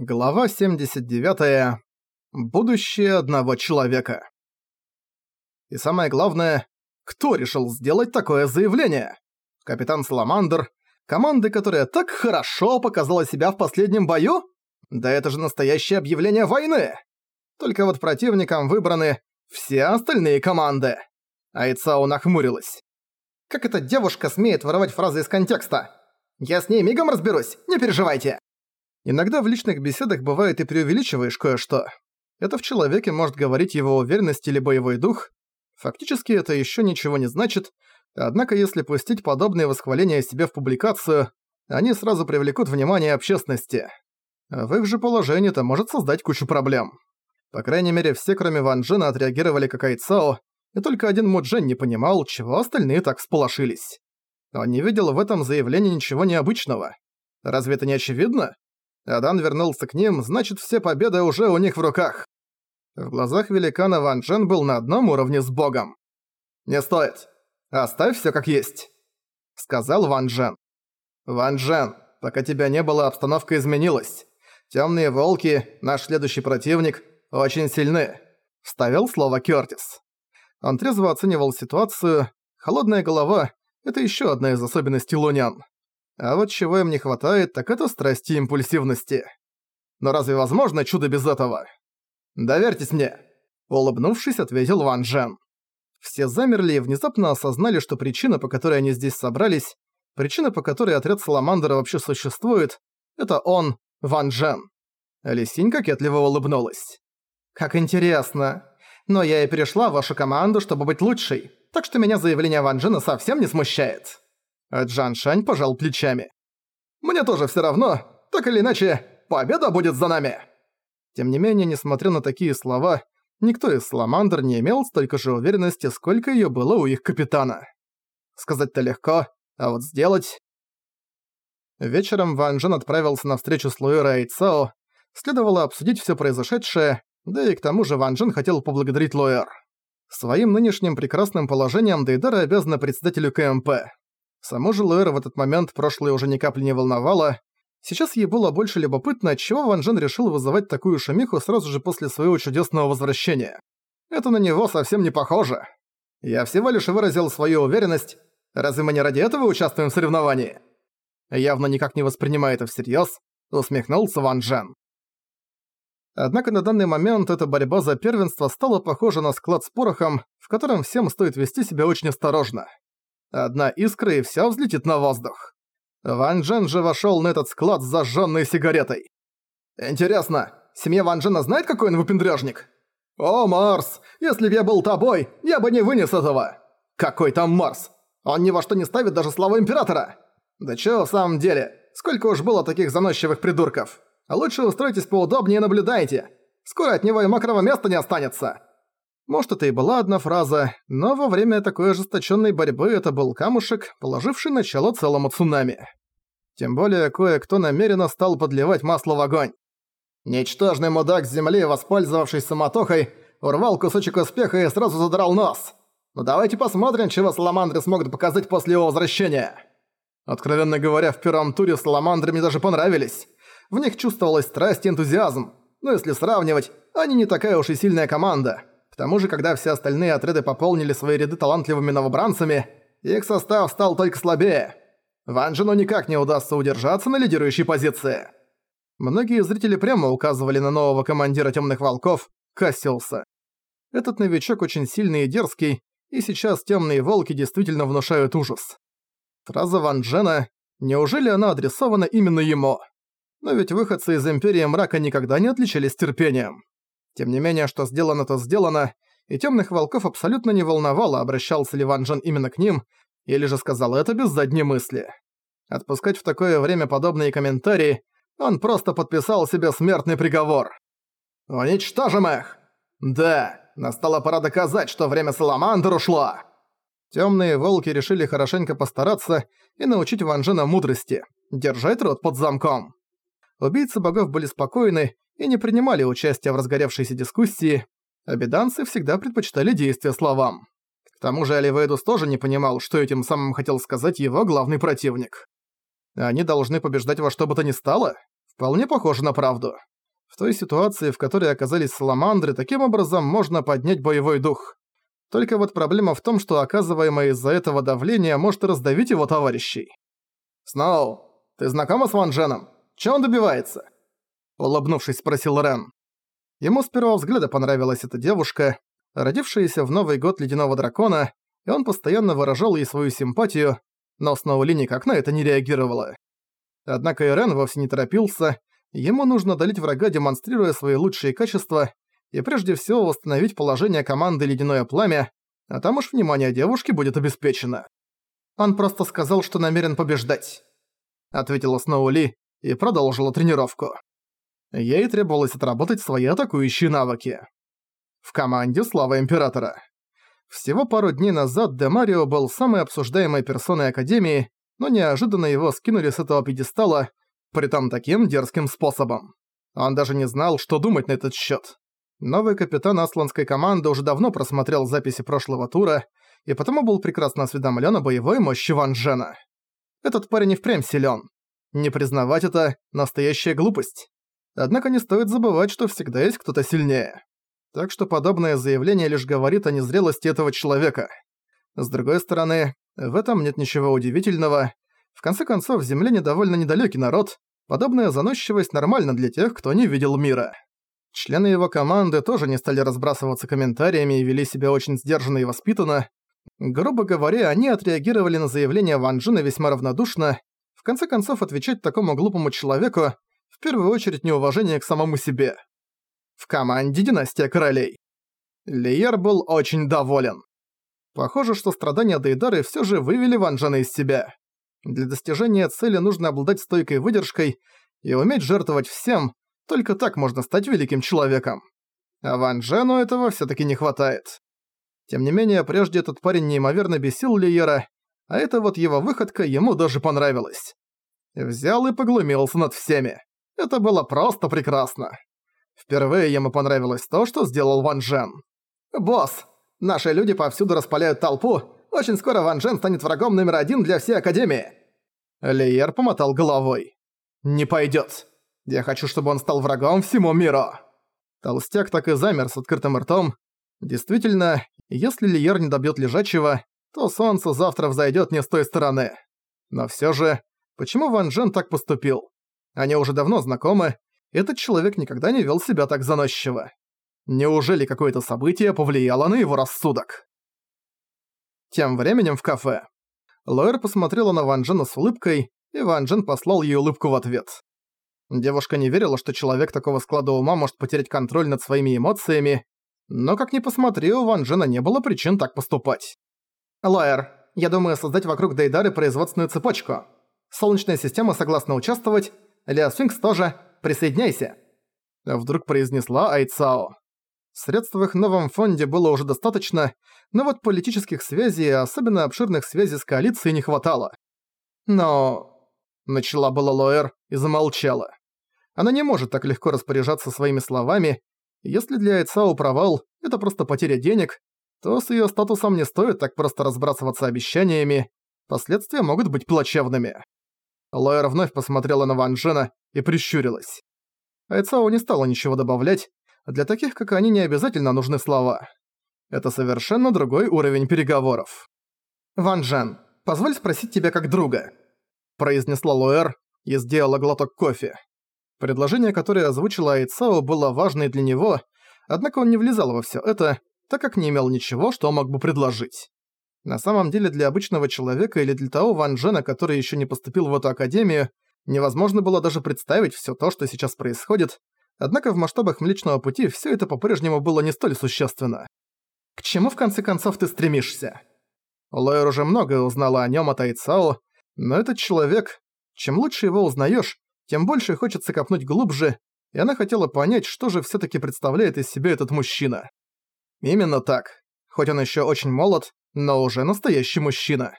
Глава 79. Будущее одного человека. И самое главное, кто решил сделать такое заявление? Капитан Саламандр, команды, которая так хорошо показала себя в последнем бою? Да это же настоящее объявление войны! Только вот противникам выбраны все остальные команды. Айцао нахмурилась. Как эта девушка смеет воровать фразы из контекста? Я с ней мигом разберусь, не переживайте. Иногда в личных беседах бывает и преувеличиваешь кое-что. Это в человеке может говорить его уверенность или боевой дух. Фактически это еще ничего не значит, однако если пустить подобные восхваления себе в публикацию, они сразу привлекут внимание общественности. В их же положении это может создать кучу проблем. По крайней мере, все, кроме Ван Джена, отреагировали как Айцао, и только один Муджен не понимал, чего остальные так сполошились. Он не видел в этом заявлении ничего необычного. Разве это не очевидно? Адан вернулся к ним, значит, все победы уже у них в руках. В глазах великана Ван Джен был на одном уровне с богом. «Не стоит. Оставь всё как есть», — сказал Ван Джен. «Ван Джен, пока тебя не было, обстановка изменилась. Тёмные волки, наш следующий противник, очень сильны», — вставил слово Кёртис. Он трезво оценивал ситуацию. Холодная голова — это ещё одна из особенностей лунян. А вот чего им не хватает, так это страсти и импульсивности. Но разве возможно чудо без этого? «Доверьтесь мне!» Улыбнувшись, ответил Ван Джен. Все замерли и внезапно осознали, что причина, по которой они здесь собрались, причина, по которой отряд Саламандра вообще существует, это он, Ван Джен. Лисинь кокетливо улыбнулась. «Как интересно. Но я и перешла в вашу команду, чтобы быть лучшей, так что меня заявление Ван Джена совсем не смущает». А Джан Шань пожал плечами. «Мне тоже всё равно. Так или иначе, победа будет за нами!» Тем не менее, несмотря на такие слова, никто из Саламандр не имел столько же уверенности, сколько её было у их капитана. Сказать-то легко, а вот сделать... Вечером Ван Джен отправился на встречу с Луэра и Цао. Следовало обсудить всё произошедшее, да и к тому же Ван Джен хотел поблагодарить Луэр. Своим нынешним прекрасным положением Дейдара обязана председателю КМП. Саму же Луэр в этот момент прошлое уже ни капли не волновало. Сейчас ей было больше любопытно, отчего Ван Джен решил вызывать такую шумиху сразу же после своего чудесного возвращения. Это на него совсем не похоже. Я всего лишь выразил свою уверенность. Разве мы не ради этого участвуем в соревновании? Явно никак не воспринимая это всерьёз, усмехнулся Ван Джен. Однако на данный момент эта борьба за первенство стала похожа на склад с порохом, в котором всем стоит вести себя очень осторожно. Одна искра и всё взлетит на воздух. Ван Джен же вошёл на этот склад с зажжённой сигаретой. «Интересно, семья Ван Джена знает, какой он выпендрёжник?» «О, Марс, если б я был тобой, я бы не вынес этого!» «Какой там Марс? Он ни во что не ставит даже славу Императора!» «Да чё в самом деле, сколько уж было таких заносчивых придурков! Лучше устройтесь поудобнее и наблюдайте! Скоро от него и мокрого места не останется!» Может, это и была одна фраза, но во время такой ожесточенной борьбы это был камушек, положивший начало целому цунами. Тем более кое-кто намеренно стал подливать масло в огонь. Ничтожный мудак с земли, воспользовавшись самотохой, урвал кусочек успеха и сразу задрал нос. Ну давайте посмотрим, чего Саламандры смогут показать после его возвращения. Откровенно говоря, в первом туре Саламандры мне даже понравились. В них чувствовалась страсть и энтузиазм. Но если сравнивать, они не такая уж и сильная команда тому же, когда все остальные отряды пополнили свои ряды талантливыми новобранцами, их состав стал только слабее. Ван Джену никак не удастся удержаться на лидирующей позиции. Многие зрители прямо указывали на нового командира Темных Волков, Кассиуса. Этот новичок очень сильный и дерзкий, и сейчас Темные Волки действительно внушают ужас. Фраза Ван Джена «Неужели она адресована именно ему?» Но ведь выходцы из Империи Мрака никогда не отличались терпением. Тем не менее, что сделано, то сделано, и темных волков абсолютно не волновало, обращался ли Ван Джен именно к ним, или же сказал это без задней мысли. Отпускать в такое время подобные комментарии, он просто подписал себе смертный приговор. «Уничтожим их!» «Да, настала пора доказать, что время Саламандр ушло!» Темные волки решили хорошенько постараться и научить Ван мудрости, держать рот под замком. Убийцы богов были спокойны и не принимали участия в разгоревшейся дискуссии, обиданцы всегда предпочитали действия словам. К тому же Оливейдус тоже не понимал, что этим самым хотел сказать его главный противник. Они должны побеждать во что бы то ни стало? Вполне похоже на правду. В той ситуации, в которой оказались саламандры, таким образом можно поднять боевой дух. Только вот проблема в том, что оказываемое из-за этого давление может раздавить его товарищей. «Сноу, ты знакома с Ван Дженом? Чё он добивается?» Улыбнувшись, спросил Рен. Ему с первого взгляда понравилась эта девушка, родившаяся в Новый год Ледяного Дракона, и он постоянно выражал ей свою симпатию, но Сноули никак на это не реагировала. Однако Ирен вовсе не торопился, ему нужно долить врага, демонстрируя свои лучшие качества, и прежде всего восстановить положение команды «Ледяное пламя», а там уж внимание девушки будет обеспечено. «Он просто сказал, что намерен побеждать», — ответила Сноули и продолжила тренировку. Ей требовалось отработать свои атакующие навыки. В команде Слава Императора. Всего пару дней назад Демарио был самой обсуждаемой персоной Академии, но неожиданно его скинули с этого пьедестала, притом таким дерзким способом. Он даже не знал, что думать на этот счет. Новый капитан асланской команды уже давно просмотрел записи прошлого тура и потому был прекрасно осведомлен о боевой мощи Ван Джена. Этот парень и впрямь силен. Не признавать это – настоящая глупость. Однако не стоит забывать, что всегда есть кто-то сильнее. Так что подобное заявление лишь говорит о незрелости этого человека. С другой стороны, в этом нет ничего удивительного. В конце концов, земляне довольно недалёкий народ, подобная заносчивость нормальна для тех, кто не видел мира. Члены его команды тоже не стали разбрасываться комментариями и вели себя очень сдержанно и воспитанно. Грубо говоря, они отреагировали на заявление Ван Джина весьма равнодушно. В конце концов, отвечать такому глупому человеку в первую очередь неуважение к самому себе. В команде Династия Королей. Лиер был очень доволен. Похоже, что страдания Дейдары всё же вывели Ван Джена из себя. Для достижения цели нужно обладать стойкой выдержкой и уметь жертвовать всем, только так можно стать великим человеком. А Ван Джену этого всё-таки не хватает. Тем не менее, прежде этот парень неимоверно бесил Лиера, а эта вот его выходка ему даже понравилась. Взял и поглумился над всеми. Это было просто прекрасно. Впервые ему понравилось то, что сделал Ван Джен. «Босс, наши люди повсюду распаляют толпу. Очень скоро Ван Джен станет врагом номер один для всей Академии». Лиер помотал головой. «Не пойдет. Я хочу, чтобы он стал врагом всему миру». Толстяк так и замер с открытым ртом. Действительно, если Лиер не добьет лежачего, то солнце завтра взойдет не с той стороны. Но все же, почему Ван Джен так поступил? Они уже давно знакомы, этот человек никогда не вел себя так заносчиво. Неужели какое-то событие повлияло на его рассудок? Тем временем в кафе. Лоэр посмотрела на Ван Джена с улыбкой, и Ван Джен послал ей улыбку в ответ. Девушка не верила, что человек такого склада ума может потерять контроль над своими эмоциями, но как ни посмотри, у Ван Джена не было причин так поступать. «Лоэр, я думаю создать вокруг Дейдары производственную цепочку. Солнечная система согласна участвовать, Леосфинкс тоже. Присоединяйся!» Вдруг произнесла Айцао. Средств в их новом фонде было уже достаточно, но вот политических связей, особенно обширных связей с коалицией, не хватало. Но... Начала была Лоэр и замолчала. Она не может так легко распоряжаться своими словами. Если для Айцао провал – это просто потеря денег, то с её статусом не стоит так просто разбрасываться обещаниями. Последствия могут быть плачевными. Лоэр вновь посмотрела на Ван Джена и прищурилась. Айцао не стала ничего добавлять, для таких, как они, не обязательно нужны слова. Это совершенно другой уровень переговоров. «Ван Джен, позволь спросить тебя как друга», произнесла Лоэр и сделала глоток кофе. Предложение, которое озвучила Айцао, было важное для него, однако он не влезал во всё это, так как не имел ничего, что мог бы предложить. На самом деле для обычного человека или для того Ван Джена, который еще не поступил в эту академию, невозможно было даже представить все то, что сейчас происходит, однако в масштабах Млечного Пути все это по-прежнему было не столь существенно. К чему в конце концов ты стремишься? Лойер уже многое узнала о нем от Айцао, но этот человек, чем лучше его узнаешь, тем больше хочется копнуть глубже, и она хотела понять, что же все таки представляет из себя этот мужчина. Именно так. Хоть он еще очень молод, но уже настоящий мужчина.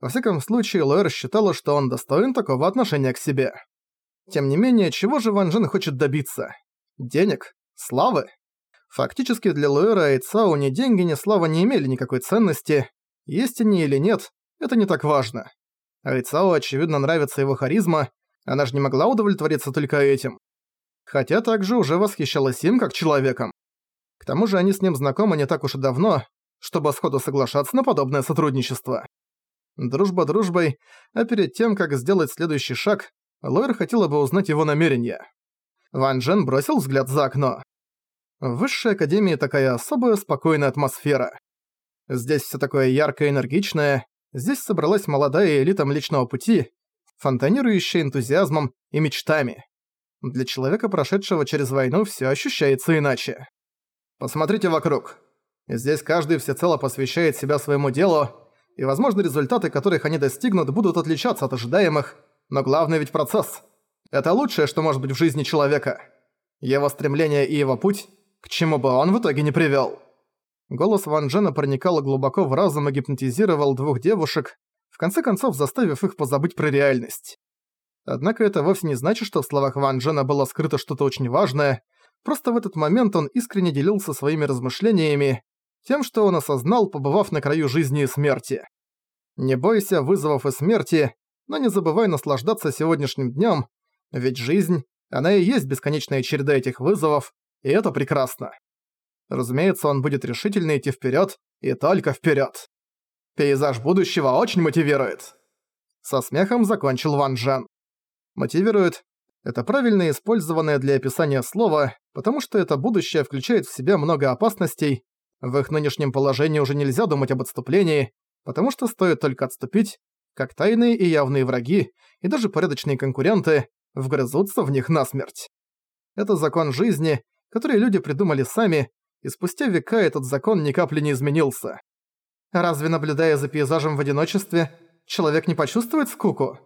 Во всяком случае, Лоэр считала, что он достоин такого отношения к себе. Тем не менее, чего же Ван Джен хочет добиться? Денег? Славы? Фактически для Лоэра и Цао ни деньги, ни слава не имели никакой ценности. Есть они или нет, это не так важно. Айцао, очевидно, нравится его харизма, Она же не могла удовлетвориться только этим. Хотя также уже восхищалась им как человеком. К тому же они с ним знакомы не так уж и давно, чтобы сходу соглашаться на подобное сотрудничество. Дружба дружбой, а перед тем, как сделать следующий шаг, Лойер хотела бы узнать его намерения. Ван Джен бросил взгляд за окно. В высшей академии такая особая спокойная атмосфера. Здесь все такое яркое и энергичное, здесь собралась молодая элита Млечного Пути, фонтанирующая энтузиазмом и мечтами. Для человека, прошедшего через войну, все ощущается иначе. Посмотрите вокруг. Здесь каждый всецело посвящает себя своему делу, и, возможно, результаты, которых они достигнут, будут отличаться от ожидаемых, но главное ведь процесс. Это лучшее, что может быть в жизни человека. Его стремление и его путь, к чему бы он в итоге не привёл. Голос Ван Джена проникал глубоко в разум и гипнотизировал двух девушек, в конце концов заставив их позабыть про реальность. Однако это вовсе не значит, что в словах Ван Джена было скрыто что-то очень важное, просто в этот момент он искренне делился своими размышлениями, тем, что он осознал, побывав на краю жизни и смерти. Не бойся вызовов и смерти, но не забывай наслаждаться сегодняшним днем, ведь жизнь, она и есть бесконечная череда этих вызовов, и это прекрасно. Разумеется, он будет решительно идти вперед и только вперед. Пейзаж будущего очень мотивирует. Со смехом закончил Ван Джен. Мотивирует – это правильно использованное для описания слово, потому что это будущее включает в себя много опасностей. В их нынешнем положении уже нельзя думать об отступлении, потому что стоит только отступить, как тайные и явные враги, и даже порядочные конкуренты вгрызутся в них насмерть. Это закон жизни, который люди придумали сами, и спустя века этот закон ни капли не изменился. Разве, наблюдая за пейзажем в одиночестве, человек не почувствует скуку?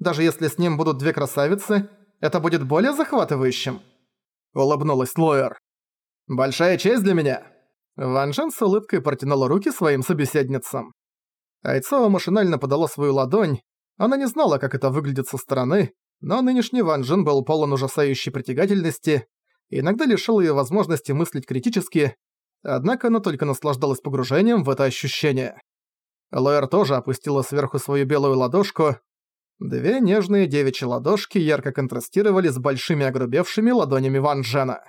Даже если с ним будут две красавицы, это будет более захватывающим. Улыбнулась Лоэр. «Большая честь для меня!» Ван Джен с улыбкой протянула руки своим собеседницам. Айцао машинально подала свою ладонь. Она не знала, как это выглядит со стороны, но нынешний Ван Джен был полон ужасающей притягательности и иногда лишил ее возможности мыслить критически, однако она только наслаждалась погружением в это ощущение. Лоэр тоже опустила сверху свою белую ладошку. Две нежные девичьи ладошки ярко контрастировали с большими огрубевшими ладонями Ван Джена.